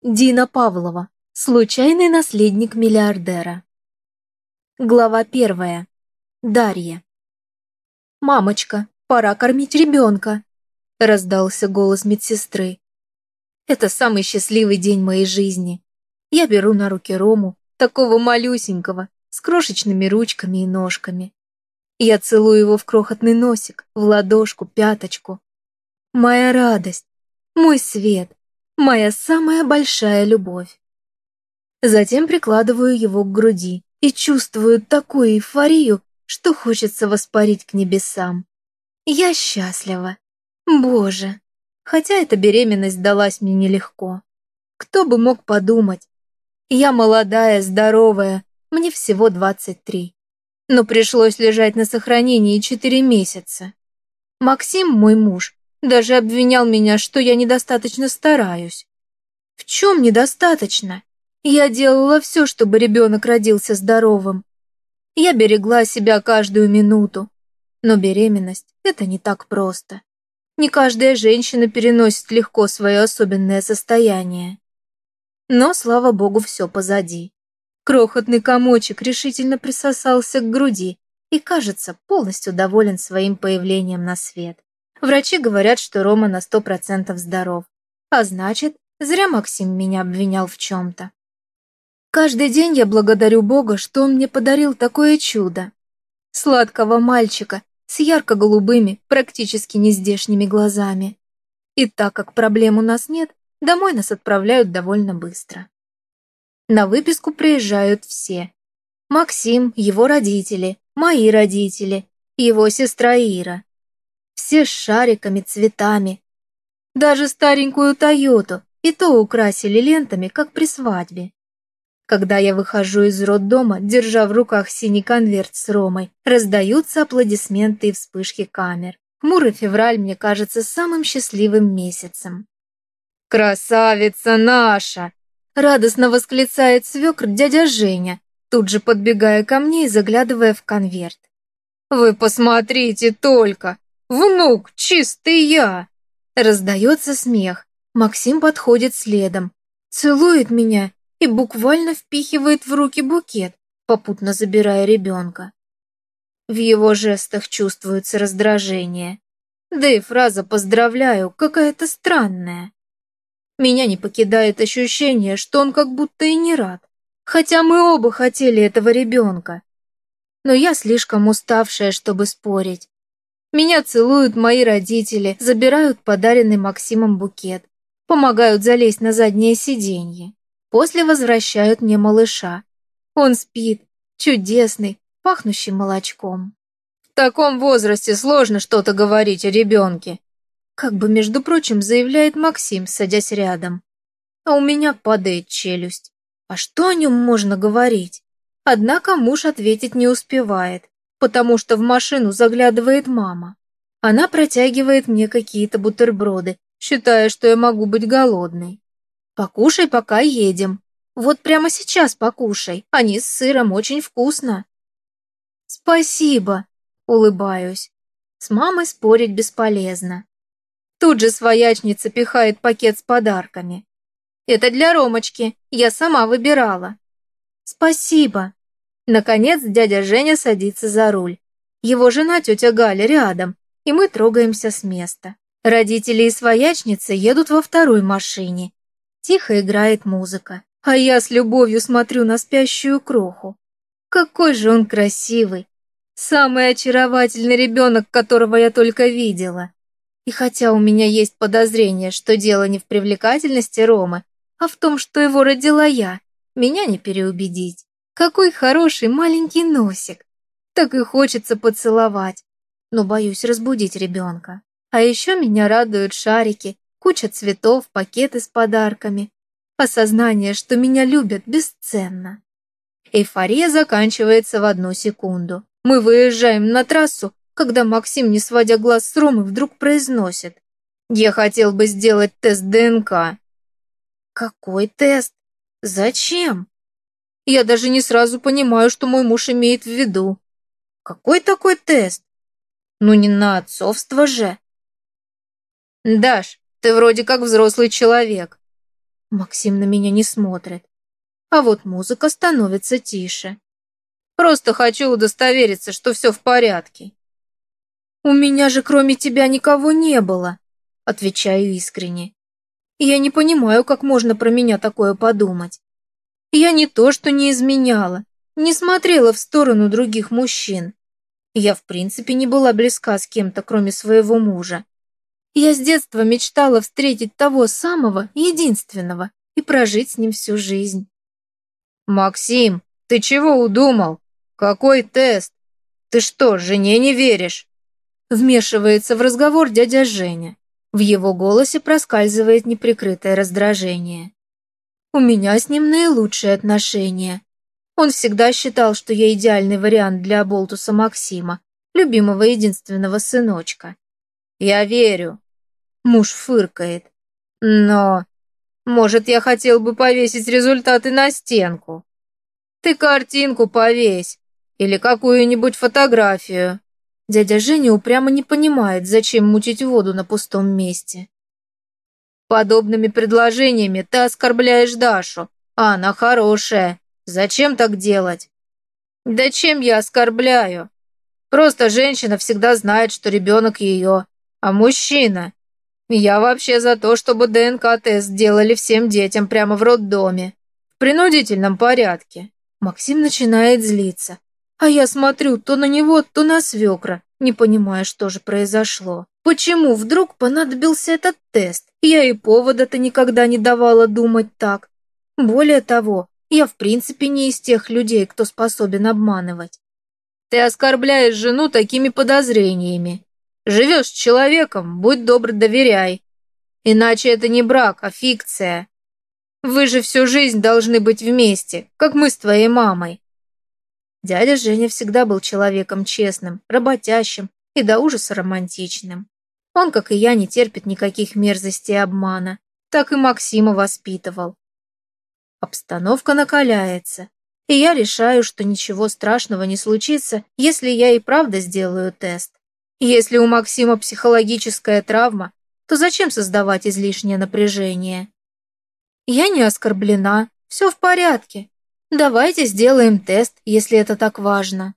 Дина Павлова. Случайный наследник миллиардера. Глава первая. Дарья. «Мамочка, пора кормить ребенка!» Раздался голос медсестры. Это самый счастливый день моей жизни. Я беру на руки Рому, такого малюсенького, с крошечными ручками и ножками. Я целую его в крохотный носик, в ладошку, пяточку. Моя радость, мой свет, моя самая большая любовь. Затем прикладываю его к груди и чувствую такую эйфорию, что хочется воспарить к небесам. Я счастлива. Боже! Хотя эта беременность далась мне нелегко. Кто бы мог подумать? Я молодая, здоровая, мне всего 23. Но пришлось лежать на сохранении 4 месяца. Максим, мой муж, даже обвинял меня, что я недостаточно стараюсь. В чем недостаточно? Я делала все, чтобы ребенок родился здоровым. Я берегла себя каждую минуту. Но беременность – это не так просто. Не каждая женщина переносит легко свое особенное состояние. Но, слава богу, все позади. Крохотный комочек решительно присосался к груди и, кажется, полностью доволен своим появлением на свет. Врачи говорят, что Рома на сто процентов здоров. А значит, зря Максим меня обвинял в чем-то. Каждый день я благодарю Бога, что он мне подарил такое чудо. Сладкого мальчика с ярко-голубыми, практически нездешними глазами. И так как проблем у нас нет, домой нас отправляют довольно быстро. На выписку приезжают все. Максим, его родители, мои родители, его сестра Ира все с шариками, цветами. Даже старенькую Тойоту и то украсили лентами, как при свадьбе. Когда я выхожу из роддома, держа в руках синий конверт с Ромой, раздаются аплодисменты и вспышки камер. Хмурый февраль мне кажется самым счастливым месяцем. «Красавица наша!» Радостно восклицает свекр дядя Женя, тут же подбегая ко мне и заглядывая в конверт. «Вы посмотрите только! «Внук, чистый я!» Раздается смех. Максим подходит следом, целует меня и буквально впихивает в руки букет, попутно забирая ребенка. В его жестах чувствуется раздражение. Да и фраза «поздравляю» какая-то странная. Меня не покидает ощущение, что он как будто и не рад, хотя мы оба хотели этого ребенка. Но я слишком уставшая, чтобы спорить. Меня целуют мои родители, забирают подаренный Максимом букет, помогают залезть на заднее сиденье. После возвращают мне малыша. Он спит, чудесный, пахнущий молочком. В таком возрасте сложно что-то говорить о ребенке. Как бы, между прочим, заявляет Максим, садясь рядом. А у меня падает челюсть. А что о нем можно говорить? Однако муж ответить не успевает потому что в машину заглядывает мама. Она протягивает мне какие-то бутерброды, считая, что я могу быть голодной. Покушай, пока едем. Вот прямо сейчас покушай, они с сыром очень вкусно. Спасибо, улыбаюсь. С мамой спорить бесполезно. Тут же своячница пихает пакет с подарками. Это для Ромочки, я сама выбирала. Спасибо, Наконец дядя Женя садится за руль. Его жена тетя Галя рядом, и мы трогаемся с места. Родители и своячница едут во второй машине. Тихо играет музыка, а я с любовью смотрю на спящую кроху. Какой же он красивый! Самый очаровательный ребенок, которого я только видела. И хотя у меня есть подозрение, что дело не в привлекательности Ромы, а в том, что его родила я, меня не переубедить. Какой хороший маленький носик. Так и хочется поцеловать. Но боюсь разбудить ребенка. А еще меня радуют шарики, куча цветов, пакеты с подарками. Осознание, что меня любят, бесценно. Эйфория заканчивается в одну секунду. Мы выезжаем на трассу, когда Максим, не сводя глаз с Ромы, вдруг произносит. «Я хотел бы сделать тест ДНК». «Какой тест? Зачем?» Я даже не сразу понимаю, что мой муж имеет в виду. Какой такой тест? Ну не на отцовство же. Даш, ты вроде как взрослый человек. Максим на меня не смотрит. А вот музыка становится тише. Просто хочу удостовериться, что все в порядке. У меня же кроме тебя никого не было, отвечаю искренне. Я не понимаю, как можно про меня такое подумать. Я не то, что не изменяла, не смотрела в сторону других мужчин. Я в принципе не была близка с кем-то, кроме своего мужа. Я с детства мечтала встретить того самого, единственного, и прожить с ним всю жизнь. «Максим, ты чего удумал? Какой тест? Ты что, жене не веришь?» Вмешивается в разговор дядя Женя. В его голосе проскальзывает неприкрытое раздражение. У меня с ним наилучшие отношения. Он всегда считал, что я идеальный вариант для Болтуса Максима, любимого единственного сыночка. Я верю. Муж фыркает. Но, может, я хотел бы повесить результаты на стенку. Ты картинку повесь или какую-нибудь фотографию. Дядя Женя упрямо не понимает, зачем мутить воду на пустом месте. Подобными предложениями ты оскорбляешь Дашу, а она хорошая. Зачем так делать? Да чем я оскорбляю? Просто женщина всегда знает, что ребенок ее, а мужчина. Я вообще за то, чтобы ДНК-тест сделали всем детям прямо в роддоме. В принудительном порядке. Максим начинает злиться. А я смотрю то на него, то на свекра, не понимая, что же произошло. Почему вдруг понадобился этот тест? Я и повода-то никогда не давала думать так. Более того, я в принципе не из тех людей, кто способен обманывать. Ты оскорбляешь жену такими подозрениями. Живешь с человеком, будь добр, доверяй. Иначе это не брак, а фикция. Вы же всю жизнь должны быть вместе, как мы с твоей мамой. Дядя Женя всегда был человеком честным, работящим и до ужаса романтичным. Он, как и я, не терпит никаких мерзостей и обмана. Так и Максима воспитывал. Обстановка накаляется, и я решаю, что ничего страшного не случится, если я и правда сделаю тест. Если у Максима психологическая травма, то зачем создавать излишнее напряжение? Я не оскорблена, все в порядке. Давайте сделаем тест, если это так важно.